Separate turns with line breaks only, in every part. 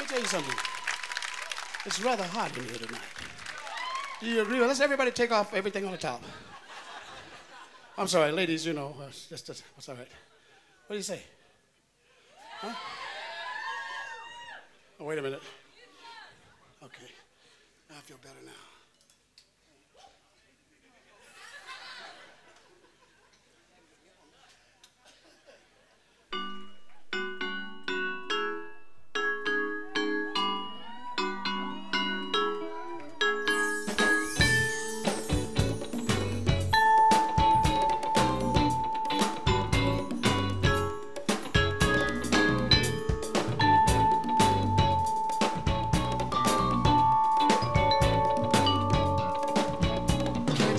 Let me tell you something. It's rather hot in here tonight. Do you agree? Let's everybody take off everything on the top. I'm sorry, ladies, you know, uh, just, just, that's all right. What do you say? Huh? Oh, wait a minute. Okay. I feel better now.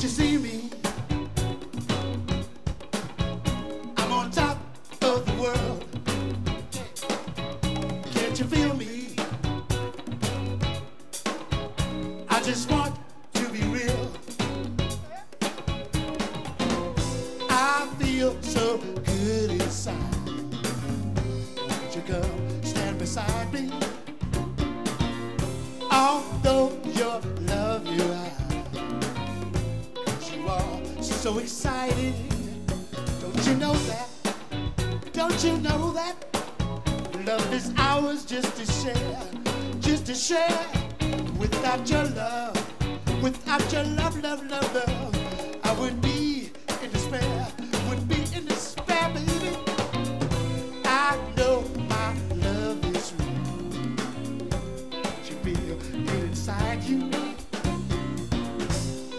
You see me? I'm on top of the world. Can't you feel me? I just want to be real. I feel so good inside. Won't you come stand beside me? Although so exciting. Don't you know that? Don't you know that? Love is ours just to share, just to share. Without your love, without your love, love, love, love, I would be in despair, would be in despair, baby. I know my love is real. You feel it inside you?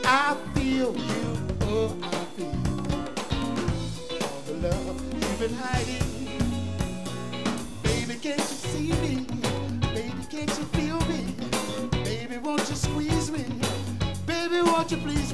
I feel you, Baby, can't you see me? Baby, can't you feel me? Baby, won't you squeeze me? Baby, won't you please?